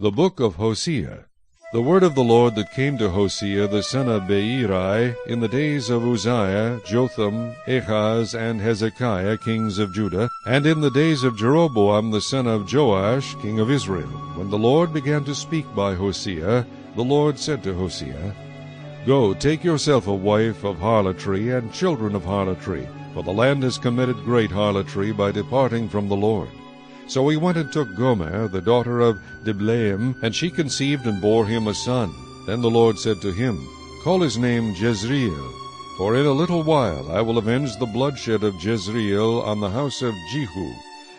The Book of Hosea The word of the Lord that came to Hosea the son of Beeri in the days of Uzziah, Jotham, Ahaz, and Hezekiah, kings of Judah, and in the days of Jeroboam the son of Joash, king of Israel. When the Lord began to speak by Hosea, the Lord said to Hosea, Go, take yourself a wife of harlotry, and children of harlotry, for the land has committed great harlotry by departing from the Lord. So he went and took Gomer, the daughter of Diblaim, and she conceived and bore him a son. Then the Lord said to him, Call his name Jezreel, for in a little while I will avenge the bloodshed of Jezreel on the house of Jehu,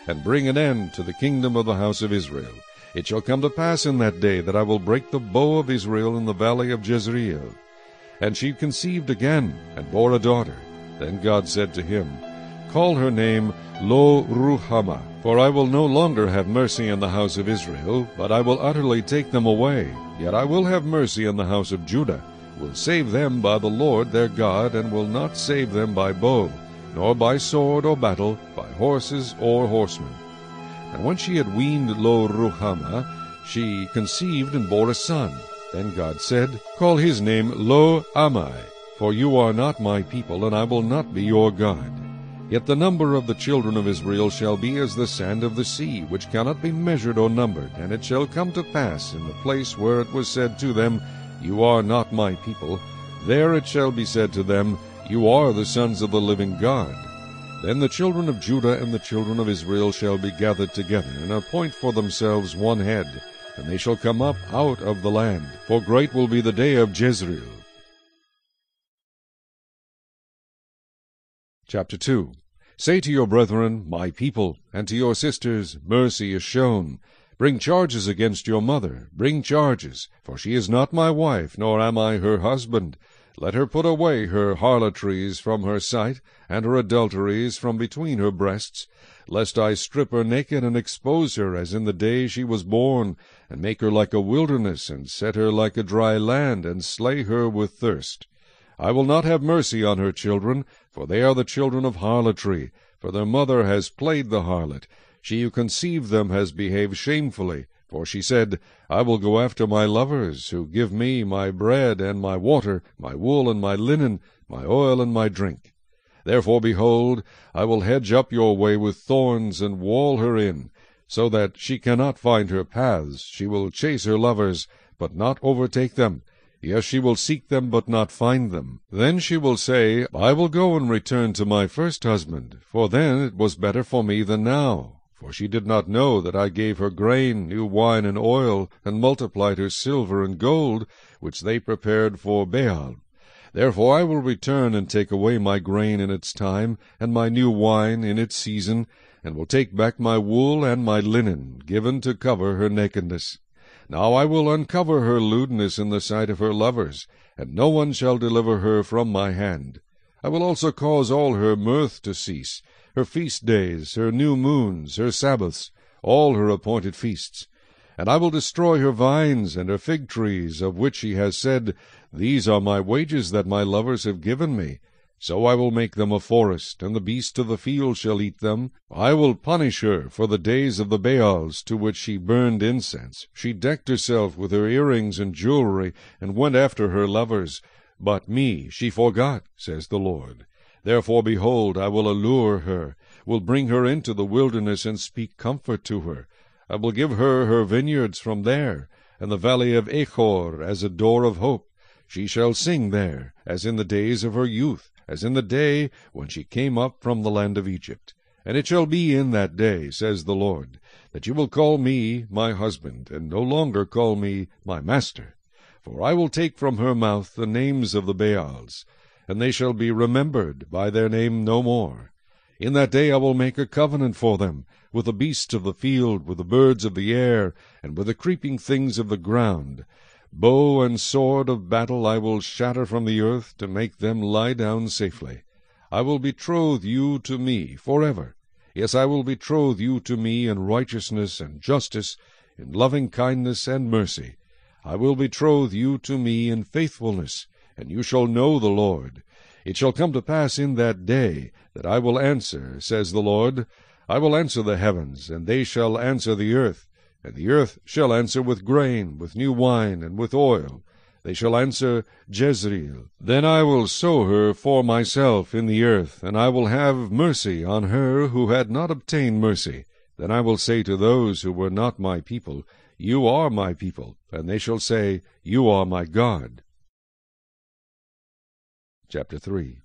and bring an end to the kingdom of the house of Israel. It shall come to pass in that day that I will break the bow of Israel in the valley of Jezreel. And she conceived again, and bore a daughter. Then God said to him, Call her name Lo Ruhamah, for I will no longer have mercy on the house of Israel, but I will utterly take them away. Yet I will have mercy on the house of Judah, will save them by the Lord their God, and will not save them by bow, nor by sword or battle, by horses or horsemen. And when she had weaned Lo Ruhamah, she conceived and bore a son. Then God said, Call his name Lo Ammi, for you are not my people, and I will not be your God. Yet the number of the children of Israel shall be as the sand of the sea, which cannot be measured or numbered. And it shall come to pass in the place where it was said to them, You are not my people, there it shall be said to them, You are the sons of the living God. Then the children of Judah and the children of Israel shall be gathered together, and appoint for themselves one head, and they shall come up out of the land, for great will be the day of Jezreel. Chapter 2 Say to your brethren, My people, and to your sisters, Mercy is shown. Bring charges against your mother, bring charges, for she is not my wife, nor am I her husband. Let her put away her harlotries from her sight, and her adulteries from between her breasts, lest I strip her naked and expose her as in the day she was born, and make her like a wilderness, and set her like a dry land, and slay her with thirst. I will not have mercy on her children, for they are the children of harlotry, for their mother has played the harlot. She who conceived them has behaved shamefully, for she said, I will go after my lovers, who give me my bread and my water, my wool and my linen, my oil and my drink. Therefore, behold, I will hedge up your way with thorns, and wall her in, so that she cannot find her paths. She will chase her lovers, but not overtake them. Yes, she will seek them, but not find them. Then she will say, I will go and return to my first husband, for then it was better for me than now. For she did not know that I gave her grain, new wine, and oil, and multiplied her silver and gold, which they prepared for Baal. Therefore I will return and take away my grain in its time, and my new wine in its season, and will take back my wool and my linen, given to cover her nakedness. Now I will uncover her lewdness in the sight of her lovers, and no one shall deliver her from my hand. I will also cause all her mirth to cease, her feast days, her new moons, her Sabbaths, all her appointed feasts. And I will destroy her vines and her fig trees, of which she has said, These are my wages that my lovers have given me. So I will make them a forest, and the beasts of the field shall eat them. I will punish her for the days of the Baals, to which she burned incense. She decked herself with her earrings and jewelry, and went after her lovers. But me she forgot, says the Lord. Therefore, behold, I will allure her, will bring her into the wilderness, and speak comfort to her. I will give her her vineyards from there, and the valley of Achor as a door of hope. She shall sing there, as in the days of her youth as in the day when she came up from the land of Egypt. And it shall be in that day, says the Lord, that you will call me my husband, and no longer call me my master. For I will take from her mouth the names of the Baals, and they shall be remembered by their name no more. In that day I will make a covenant for them, with the beasts of the field, with the birds of the air, and with the creeping things of the ground, Bow and sword of battle I will shatter from the earth, to make them lie down safely. I will betroth you to me for ever. Yes, I will betroth you to me in righteousness and justice, in loving kindness and mercy. I will betroth you to me in faithfulness, and you shall know the Lord. It shall come to pass in that day that I will answer, says the Lord. I will answer the heavens, and they shall answer the earth, And the earth shall answer with grain, with new wine, and with oil. They shall answer Jezreel. Then I will sow her for myself in the earth, and I will have mercy on her who had not obtained mercy. Then I will say to those who were not my people, You are my people, and they shall say, You are my God. Chapter 3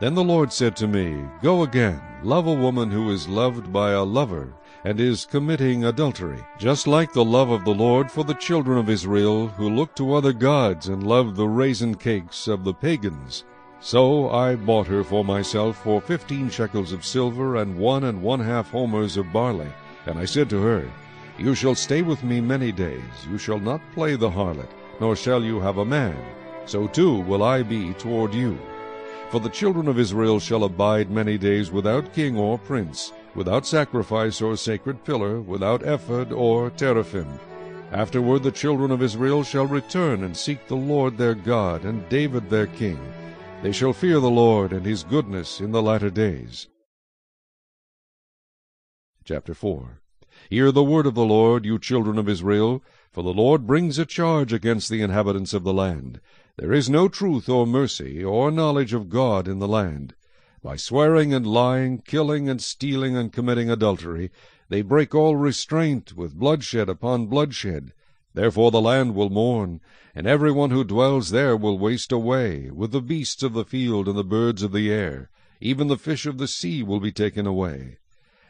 Then the Lord said to me, Go again, love a woman who is loved by a lover, and is committing adultery, just like the love of the Lord for the children of Israel, who looked to other gods and loved the raisin cakes of the pagans. So I bought her for myself for fifteen shekels of silver and one and one half homers of barley. And I said to her, You shall stay with me many days, you shall not play the harlot, nor shall you have a man. So too will I be toward you. For the children of Israel shall abide many days without king or prince, without sacrifice or sacred pillar, without ephod or teraphim. Afterward the children of Israel shall return and seek the Lord their God, and David their king. They shall fear the Lord and his goodness in the latter days. Chapter 4 Hear the word of the Lord, you children of Israel, for the Lord brings a charge against the inhabitants of the land. There is no truth or mercy or knowledge of God in the land. By swearing and lying, killing and stealing and committing adultery, they break all restraint with bloodshed upon bloodshed. Therefore the land will mourn, and every one who dwells there will waste away, with the beasts of the field and the birds of the air. Even the fish of the sea will be taken away.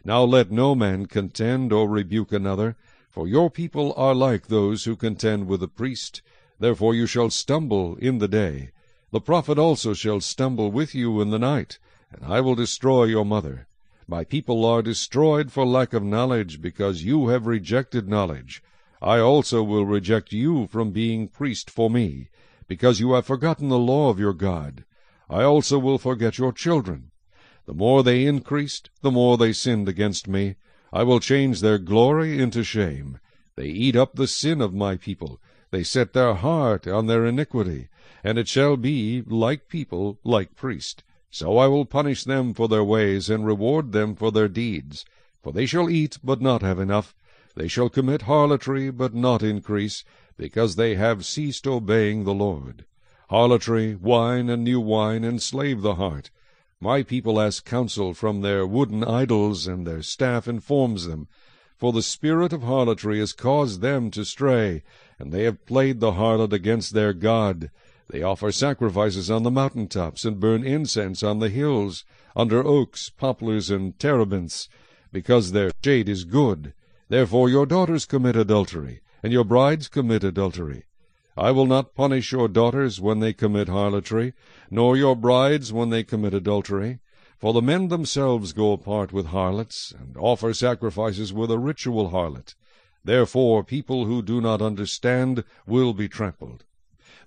Now let no man contend or rebuke another, for your people are like those who contend with the priest. Therefore you shall stumble in the day. The prophet also shall stumble with you in the night and I will destroy your mother. My people are destroyed for lack of knowledge, because you have rejected knowledge. I also will reject you from being priest for me, because you have forgotten the law of your God. I also will forget your children. The more they increased, the more they sinned against me. I will change their glory into shame. They eat up the sin of my people. They set their heart on their iniquity. And it shall be, like people, like priest. So I will punish them for their ways, and reward them for their deeds. For they shall eat, but not have enough. They shall commit harlotry, but not increase, because they have ceased obeying the Lord. Harlotry, wine, and new wine enslave the heart. My people ask counsel from their wooden idols, and their staff informs them. For the spirit of harlotry has caused them to stray, and they have played the harlot against their God. They offer sacrifices on the mountain tops, and burn incense on the hills, under oaks, poplars, and terebinths, because their shade is good. Therefore your daughters commit adultery, and your brides commit adultery. I will not punish your daughters when they commit harlotry, nor your brides when they commit adultery. For the men themselves go apart with harlots, and offer sacrifices with a ritual harlot. Therefore people who do not understand will be trampled.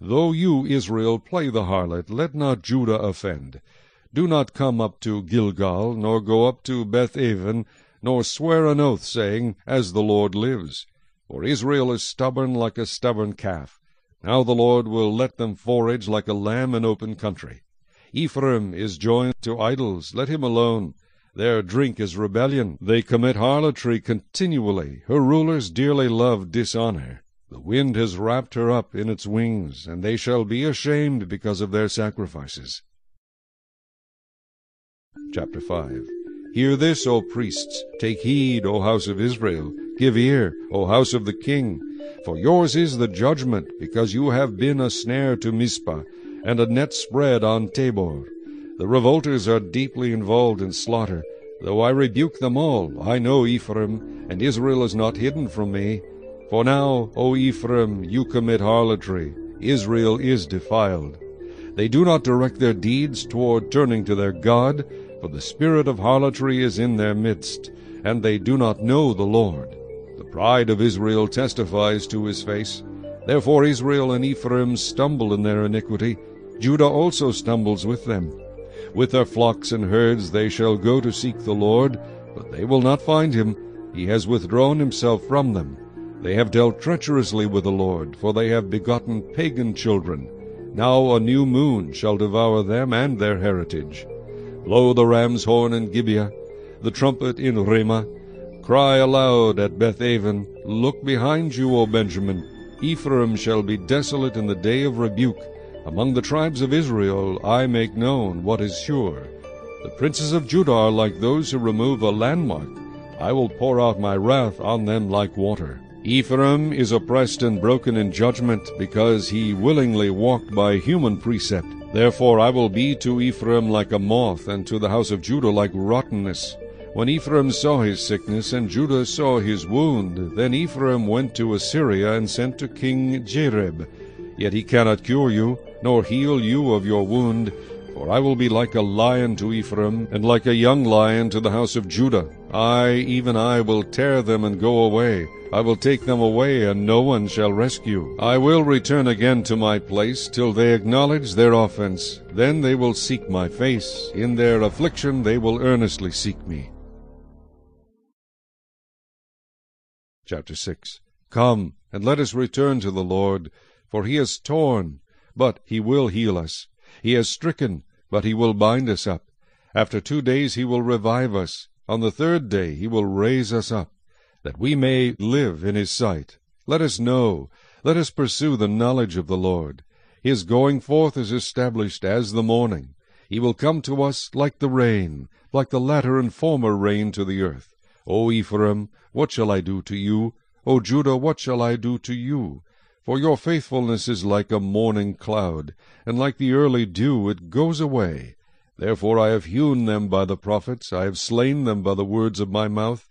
Though you, Israel, play the harlot, let not Judah offend. Do not come up to Gilgal, nor go up to Bethaven, nor swear an oath, saying, As the Lord lives. For Israel is stubborn like a stubborn calf. Now the Lord will let them forage like a lamb in open country. Ephraim is joined to idols, let him alone. Their drink is rebellion. They commit harlotry continually. Her rulers dearly love dishonor. The wind has wrapped her up in its wings, and they shall be ashamed because of their sacrifices. Chapter 5 Hear this, O priests, take heed, O house of Israel, give ear, O house of the king, for yours is the judgment, because you have been a snare to Mizpah, and a net spread on Tabor. The revolters are deeply involved in slaughter. Though I rebuke them all, I know Ephraim, and Israel is not hidden from me. For now, O Ephraim, you commit harlotry, Israel is defiled. They do not direct their deeds toward turning to their God, for the spirit of harlotry is in their midst, and they do not know the Lord. The pride of Israel testifies to his face. Therefore Israel and Ephraim stumble in their iniquity. Judah also stumbles with them. With their flocks and herds they shall go to seek the Lord, but they will not find him. He has withdrawn himself from them. They have dealt treacherously with the Lord, for they have begotten pagan children. Now a new moon shall devour them and their heritage. Blow the ram's horn in Gibeah, the trumpet in Ramah. Cry aloud at Bethaven, Look behind you, O Benjamin. Ephraim shall be desolate in the day of rebuke. Among the tribes of Israel I make known what is sure. The princes of Judah are like those who remove a landmark. I will pour out my wrath on them like water. Ephraim is oppressed and broken in judgment, because he willingly walked by human precept. Therefore I will be to Ephraim like a moth, and to the house of Judah like rottenness. When Ephraim saw his sickness, and Judah saw his wound, then Ephraim went to Assyria, and sent to King Jareb. Yet he cannot cure you, nor heal you of your wound, for I will be like a lion to Ephraim, and like a young lion to the house of Judah. I, even I, will tear them and go away. I will take them away, and no one shall rescue. I will return again to my place, till they acknowledge their offense. Then they will seek my face. In their affliction they will earnestly seek me. Chapter 6 Come, and let us return to the Lord, for he is torn, but he will heal us. He is stricken, but he will bind us up. After two days he will revive us. On the third day he will raise us up, that we may live in his sight. Let us know, let us pursue the knowledge of the Lord. His going forth is established as the morning. He will come to us like the rain, like the latter and former rain to the earth. O Ephraim, what shall I do to you? O Judah, what shall I do to you? For your faithfulness is like a morning cloud, and like the early dew it goes away. Therefore I have hewn them by the prophets, I have slain them by the words of my mouth.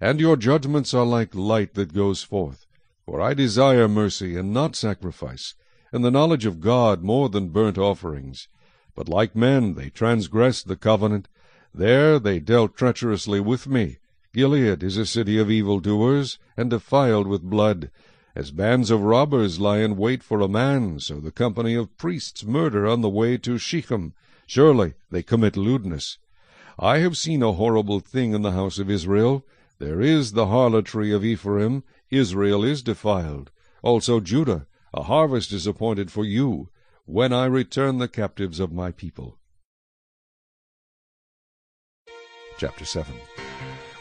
And your judgments are like light that goes forth. For I desire mercy, and not sacrifice, and the knowledge of God more than burnt offerings. But like men they transgressed the covenant. There they dealt treacherously with me. Gilead is a city of evildoers, and defiled with blood. As bands of robbers lie in wait for a man, so the company of priests murder on the way to Shechem. Surely they commit lewdness. I have seen a horrible thing in the house of Israel. There is the harlotry of Ephraim. Israel is defiled. Also Judah. A harvest is appointed for you, when I return the captives of my people. Chapter 7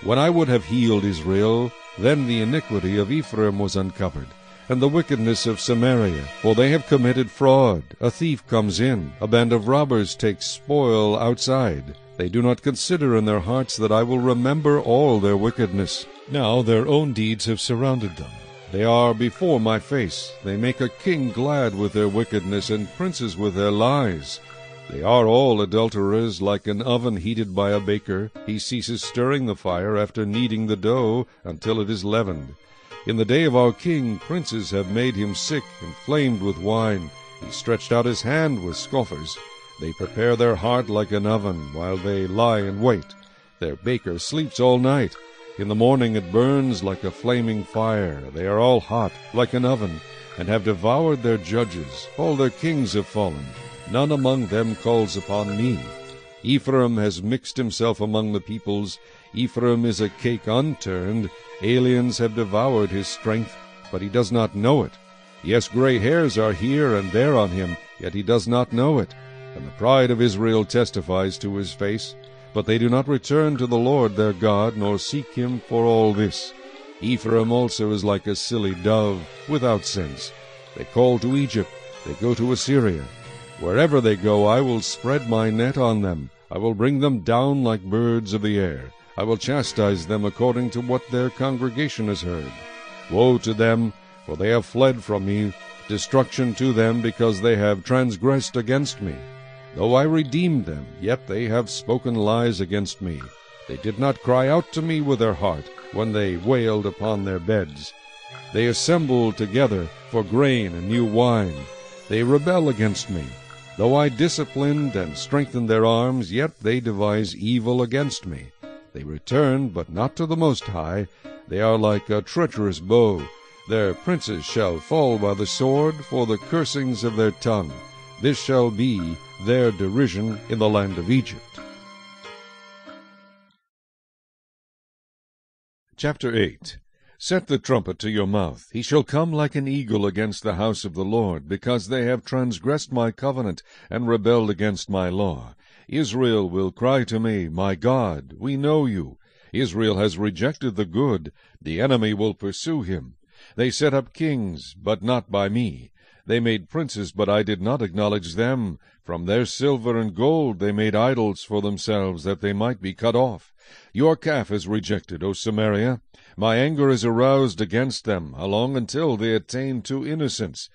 when I would have healed Israel, then the iniquity of Ephraim was uncovered, and the wickedness of Samaria, for they have committed fraud. A thief comes in, a band of robbers takes spoil outside. They do not consider in their hearts that I will remember all their wickedness. Now their own deeds have surrounded them. They are before my face. They make a king glad with their wickedness, and princes with their lies. They are all adulterers, like an oven heated by a baker. He ceases stirring the fire after kneading the dough until it is leavened. In the day of our king, princes have made him sick, inflamed with wine. He stretched out his hand with scoffers. They prepare their heart like an oven, while they lie in wait. Their baker sleeps all night. In the morning it burns like a flaming fire. They are all hot, like an oven, and have devoured their judges. All their kings have fallen. None among them calls upon me. Ephraim has mixed himself among the peoples. Ephraim is a cake unturned. Aliens have devoured his strength, but he does not know it. Yes, gray hairs are here and there on him, yet he does not know it. And the pride of Israel testifies to his face. But they do not return to the Lord their God, nor seek him for all this. Ephraim also is like a silly dove, without sense. They call to Egypt, they go to Assyria. Wherever they go, I will spread my net on them. I will bring them down like birds of the air. I will chastise them according to what their congregation has heard. Woe to them, for they have fled from me. Destruction to them, because they have transgressed against me. Though I redeemed them, yet they have spoken lies against me. They did not cry out to me with their heart when they wailed upon their beds. They assembled together for grain and new wine. They rebel against me. Though I disciplined and strengthened their arms, yet they devise evil against me. They return, but not to the Most High. They are like a treacherous bow. Their princes shall fall by the sword for the cursings of their tongue. This shall be their derision in the land of Egypt. Chapter 8 Set the trumpet to your mouth. He shall come like an eagle against the house of the Lord, because they have transgressed my covenant, and rebelled against my law. Israel will cry to me, My God, we know you. Israel has rejected the good, the enemy will pursue him. They set up kings, but not by me. They made princes, but I did not acknowledge them. From their silver and gold they made idols for themselves, that they might be cut off. Your calf is rejected, O Samaria. My anger is aroused against them, along until they attain to innocence.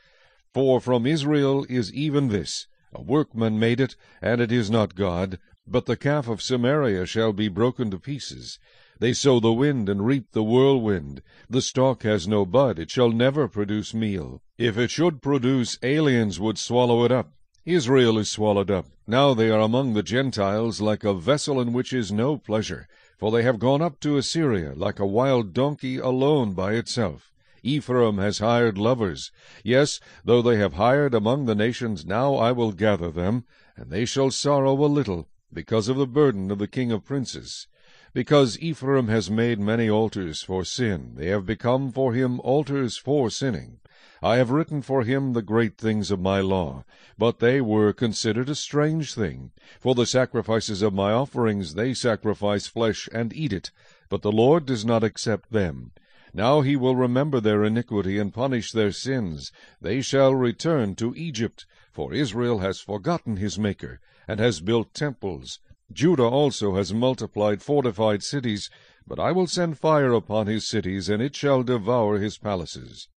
For from Israel is even this, a workman made it, and it is not God. But the calf of Samaria shall be broken to pieces. They sow the wind and reap the whirlwind. The stalk has no bud, it shall never produce meal. If it should produce, aliens would swallow it up. Israel is swallowed up. Now they are among the Gentiles like a vessel in which is no pleasure. For they have gone up to Assyria like a wild donkey alone by itself. Ephraim has hired lovers. Yes, though they have hired among the nations, now I will gather them, and they shall sorrow a little, because of the burden of the king of princes. Because Ephraim has made many altars for sin, they have become for him altars for sinning. I have written for him the great things of my law, but they were considered a strange thing. For the sacrifices of my offerings they sacrifice flesh and eat it, but the Lord does not accept them. Now he will remember their iniquity and punish their sins. They shall return to Egypt, for Israel has forgotten his Maker, and has built temples Judah also has multiplied fortified cities, but I will send fire upon his cities, and it shall devour his palaces.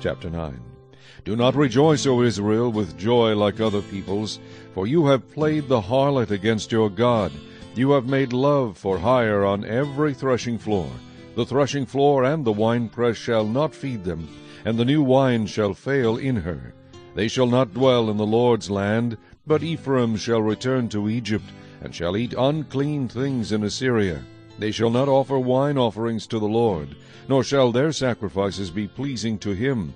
Chapter 9 Do not rejoice, O Israel, with joy like other peoples, for you have played the harlot against your God. You have made love for hire on every threshing floor. The threshing floor and the winepress shall not feed them, and the new wine shall fail in her. They shall not dwell in the Lord's land, but Ephraim shall return to Egypt, and shall eat unclean things in Assyria. They shall not offer wine offerings to the Lord, nor shall their sacrifices be pleasing to him.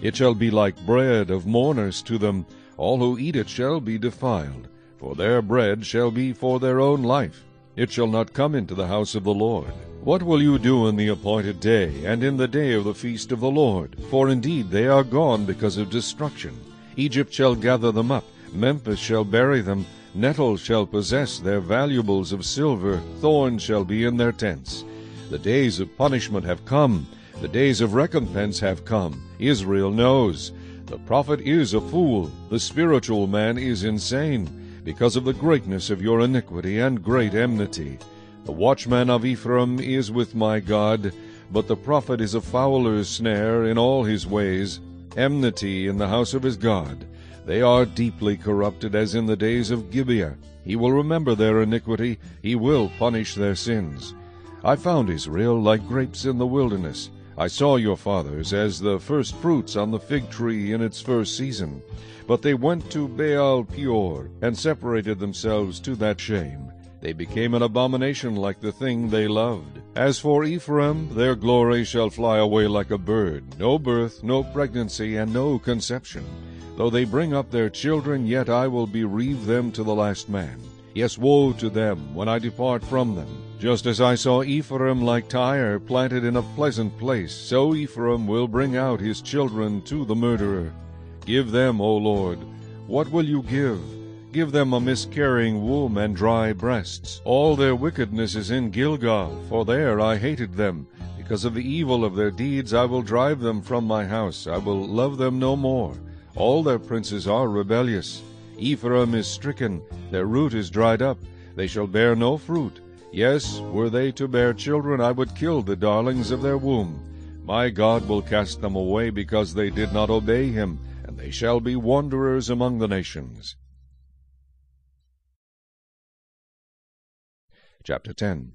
It shall be like bread of mourners to them. All who eat it shall be defiled, for their bread shall be for their own life. It shall not come into the house of the Lord. What will you do in the appointed day, and in the day of the feast of the Lord? For indeed they are gone because of destruction. Egypt shall gather them up, Memphis shall bury them, nettles shall possess their valuables of silver, thorns shall be in their tents. The days of punishment have come, the days of recompense have come. Israel knows. The prophet is a fool, the spiritual man is insane, because of the greatness of your iniquity and great enmity. The watchman of Ephraim is with my God, but the prophet is a fowler's snare in all his ways, enmity in the house of his God. They are deeply corrupted as in the days of Gibeah. He will remember their iniquity, he will punish their sins. I found Israel like grapes in the wilderness. I saw your fathers as the first fruits on the fig tree in its first season. But they went to Baal Peor, and separated themselves to that shame. They became an abomination like the thing they loved. As for Ephraim, their glory shall fly away like a bird, no birth, no pregnancy, and no conception. Though they bring up their children, yet I will bereave them to the last man. Yes, woe to them when I depart from them. Just as I saw Ephraim like Tyre planted in a pleasant place, so Ephraim will bring out his children to the murderer. Give them, O Lord, what will you give? Give them a miscarrying womb and dry breasts. All their wickedness is in Gilgal, for there I hated them. Because of the evil of their deeds I will drive them from my house. I will love them no more. All their princes are rebellious. Ephraim is stricken, their root is dried up, they shall bear no fruit. Yes, were they to bear children, I would kill the darlings of their womb. My God will cast them away because they did not obey him, and they shall be wanderers among the nations. Chapter 10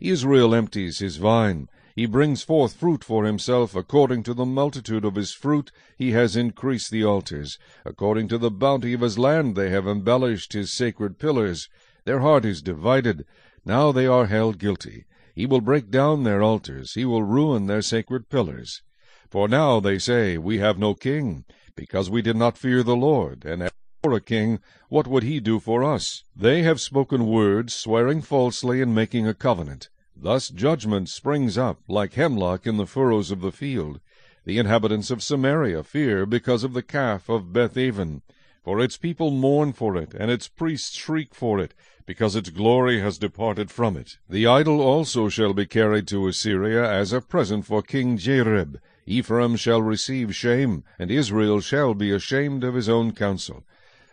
Israel empties his vine, he brings forth fruit for himself. According to the multitude of his fruit he has increased the altars. According to the bounty of his land they have embellished his sacred pillars. Their heart is divided. Now they are held guilty. He will break down their altars. He will ruin their sacred pillars. For now they say, We have no king, because we did not fear the Lord. And for a king, what would he do for us? They have spoken words, swearing falsely and making a covenant. Thus judgment springs up like hemlock in the furrows of the field. The inhabitants of Samaria fear because of the calf of Bethaven. For its people mourn for it, and its priests shriek for it, because its glory has departed from it. The idol also shall be carried to Assyria as a present for King Jareb. Ephraim shall receive shame, and Israel shall be ashamed of his own counsel.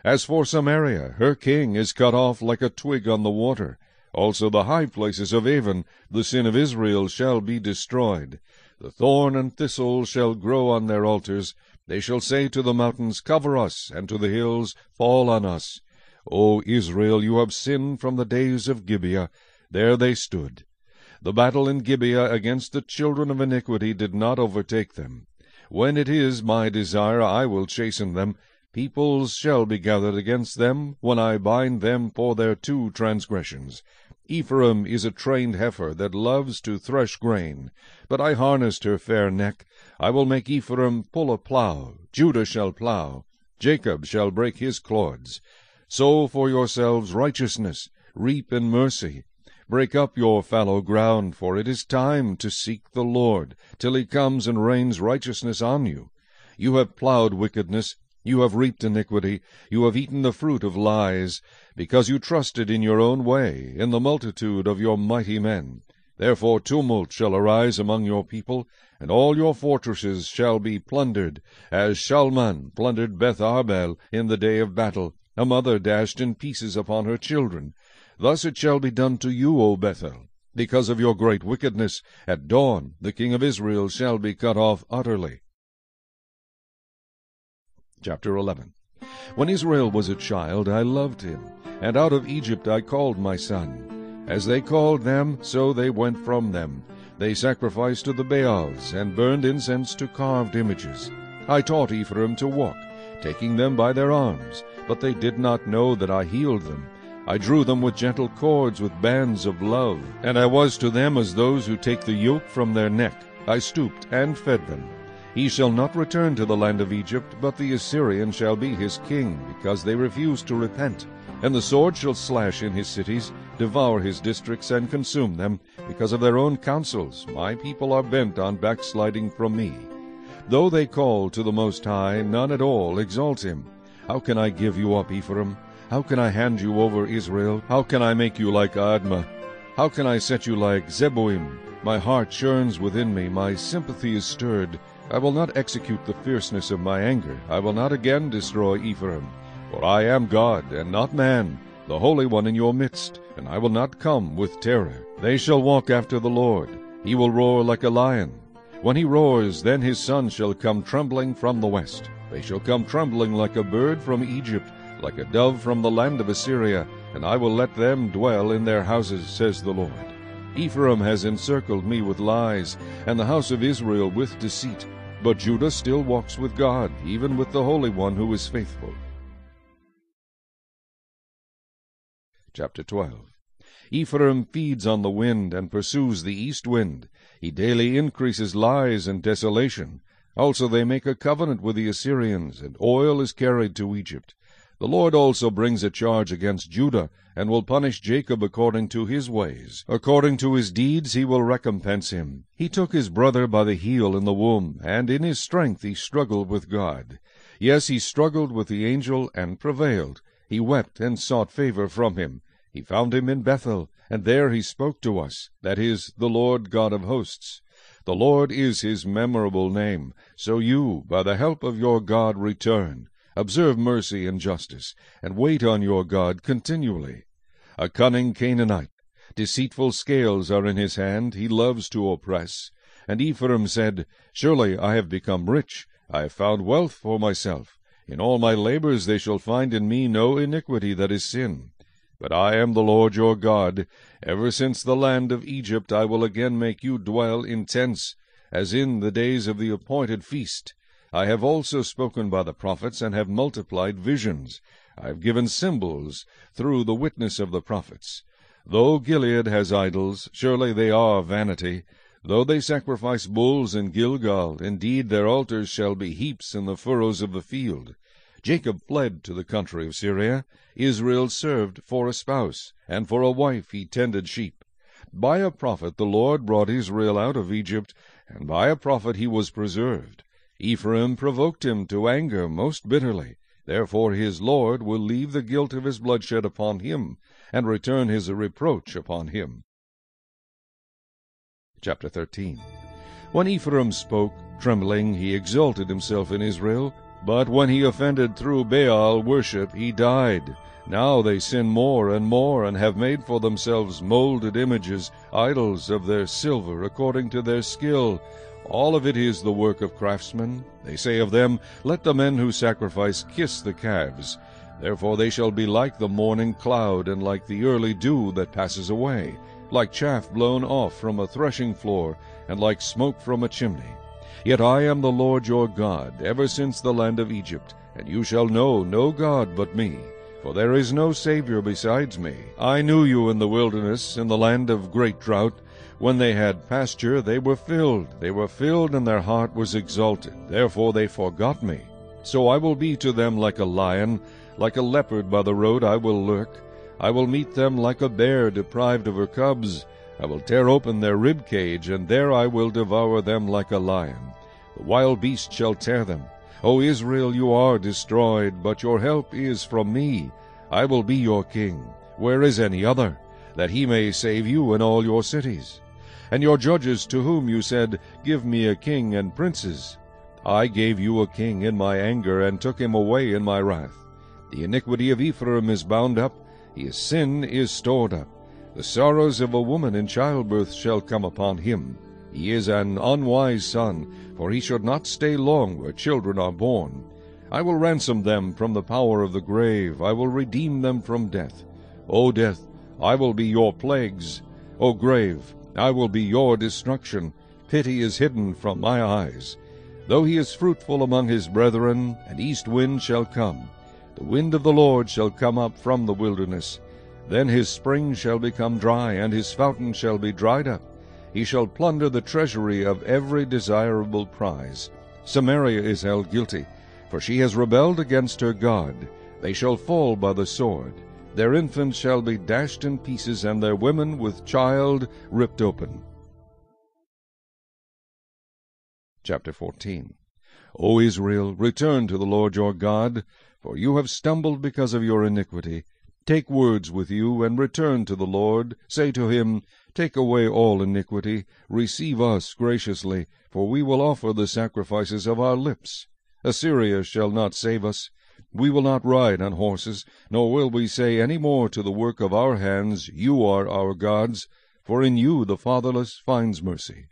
As for Samaria, her king is cut off like a twig on the water. Also the high places of Aven, the sin of Israel, shall be destroyed. The thorn and thistle shall grow on their altars. They shall say to the mountains, Cover us, and to the hills, Fall on us. O Israel, you have sinned from the days of Gibeah. There they stood. The battle in Gibeah against the children of iniquity did not overtake them. When it is my desire, I will chasten them. Peoples shall be gathered against them, when I bind them for their two transgressions. Ephraim is a trained heifer that loves to thresh grain. But I harnessed her fair neck. I will make Ephraim pull a plough. Judah shall plough. Jacob shall break his clods. Sow for yourselves righteousness. Reap in mercy. Break up your fallow ground, for it is time to seek the Lord, till he comes and rains righteousness on you. You have plowed wickedness, you have reaped iniquity, you have eaten the fruit of lies, because you trusted in your own way, in the multitude of your mighty men. Therefore tumult shall arise among your people, and all your fortresses shall be plundered, as Shalman plundered Beth Arbel in the day of battle, a mother dashed in pieces upon her children. Thus it shall be done to you, O Bethel. Because of your great wickedness, at dawn the king of Israel shall be cut off utterly. Chapter 11 When Israel was a child, I loved him, and out of Egypt I called my son. As they called them, so they went from them. They sacrificed to the Baals, and burned incense to carved images. I taught Ephraim to walk, taking them by their arms, but they did not know that I healed them. I drew them with gentle cords, with bands of love, and I was to them as those who take the yoke from their neck. I stooped and fed them. He shall not return to the land of Egypt, but the Assyrian shall be his king, because they refuse to repent. And the sword shall slash in his cities, devour his districts, and consume them, because of their own counsels. My people are bent on backsliding from me. Though they call to the Most High, none at all exalt him. How can I give you up, Ephraim? How can I hand you over, Israel? How can I make you like Admah? How can I set you like Zeboim? My heart churns within me, my sympathy is stirred. I will not execute the fierceness of my anger. I will not again destroy Ephraim. For I am God, and not man, the Holy One in your midst, and I will not come with terror. They shall walk after the Lord. He will roar like a lion. When he roars, then his sons shall come trembling from the west. They shall come trembling like a bird from Egypt, like a dove from the land of Assyria, and I will let them dwell in their houses, says the Lord. Ephraim has encircled me with lies, and the house of Israel with deceit. But Judah still walks with God, even with the Holy One who is faithful. Chapter 12 Ephraim feeds on the wind, and pursues the east wind. He daily increases lies and desolation. Also they make a covenant with the Assyrians, and oil is carried to Egypt. The Lord also brings a charge against Judah, and will punish Jacob according to his ways. According to his deeds he will recompense him. He took his brother by the heel in the womb, and in his strength he struggled with God. Yes, he struggled with the angel, and prevailed. He wept and sought favor from him. He found him in Bethel, and there he spoke to us, that is, the Lord God of hosts. The Lord is his memorable name. So you, by the help of your God, return. Observe mercy and justice, and wait on your God continually. A cunning Canaanite, deceitful scales are in his hand, he loves to oppress. And Ephraim said, Surely I have become rich, I have found wealth for myself. In all my labors they shall find in me no iniquity that is sin. But I am the Lord your God. Ever since the land of Egypt I will again make you dwell in tents, as in the days of the appointed feast. I have also spoken by the prophets, and have multiplied visions. I have given symbols through the witness of the prophets. Though Gilead has idols, surely they are vanity. Though they sacrifice bulls in Gilgal, indeed their altars shall be heaps in the furrows of the field. Jacob fled to the country of Syria. Israel served for a spouse, and for a wife he tended sheep. By a prophet the Lord brought Israel out of Egypt, and by a prophet he was preserved. Ephraim provoked him to anger most bitterly. Therefore his Lord will leave the guilt of his bloodshed upon him, and return his reproach upon him. Chapter 13 When Ephraim spoke, trembling, he exalted himself in Israel. But when he offended through Baal worship, he died. Now they sin more and more, and have made for themselves molded images, idols of their silver, according to their skill. All of it is the work of craftsmen. They say of them, Let the men who sacrifice kiss the calves. Therefore they shall be like the morning cloud, and like the early dew that passes away like chaff blown off from a threshing floor, and like smoke from a chimney. Yet I am the Lord your God, ever since the land of Egypt, and you shall know no God but me. For there is no Saviour besides me. I knew you in the wilderness, in the land of great drought. When they had pasture, they were filled. They were filled, and their heart was exalted. Therefore they forgot me. So I will be to them like a lion, like a leopard by the road I will lurk. I will meet them like a bear deprived of her cubs. I will tear open their rib cage, and there I will devour them like a lion. The wild beast shall tear them. O Israel, you are destroyed, but your help is from me. I will be your king. Where is any other? That he may save you in all your cities. And your judges to whom you said, Give me a king and princes. I gave you a king in my anger, and took him away in my wrath. The iniquity of Ephraim is bound up, his sin is stored up. The sorrows of a woman in childbirth shall come upon him. He is an unwise son, for he should not stay long where children are born. I will ransom them from the power of the grave. I will redeem them from death. O death, I will be your plagues. O grave, I will be your destruction. Pity is hidden from my eyes. Though he is fruitful among his brethren, an east wind shall come. The wind of the Lord shall come up from the wilderness. Then his spring shall become dry, and his fountain shall be dried up. He shall plunder the treasury of every desirable prize. Samaria is held guilty, for she has rebelled against her God. They shall fall by the sword. Their infants shall be dashed in pieces, and their women with child ripped open. Chapter 14 O Israel, return to the Lord your God, for you have stumbled because of your iniquity. Take words with you, and return to the Lord. Say to him, Take away all iniquity, receive us graciously, for we will offer the sacrifices of our lips. Assyria shall not save us. We will not ride on horses, nor will we say any more to the work of our hands, You are our gods, for in you the fatherless finds mercy.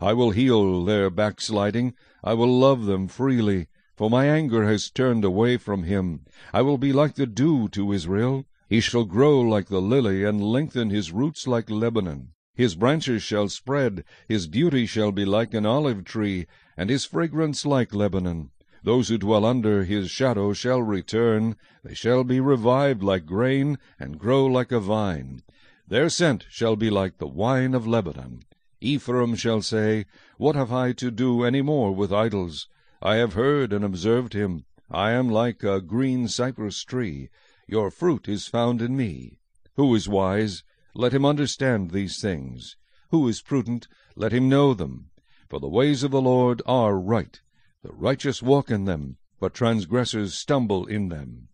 I will heal their backsliding, I will love them freely, for my anger has turned away from him. I will be like the dew to Israel. He shall grow like the lily, and lengthen his roots like Lebanon. His branches shall spread, his beauty shall be like an olive tree, and his fragrance like Lebanon. Those who dwell under his shadow shall return. They shall be revived like grain, and grow like a vine. Their scent shall be like the wine of Lebanon. Ephraim shall say, What have I to do any more with idols? I have heard and observed him. I am like a green cypress tree. Your fruit is found in me. Who is wise? Let him understand these things. Who is prudent? Let him know them. For the ways of the Lord are right. The righteous walk in them, but transgressors stumble in them.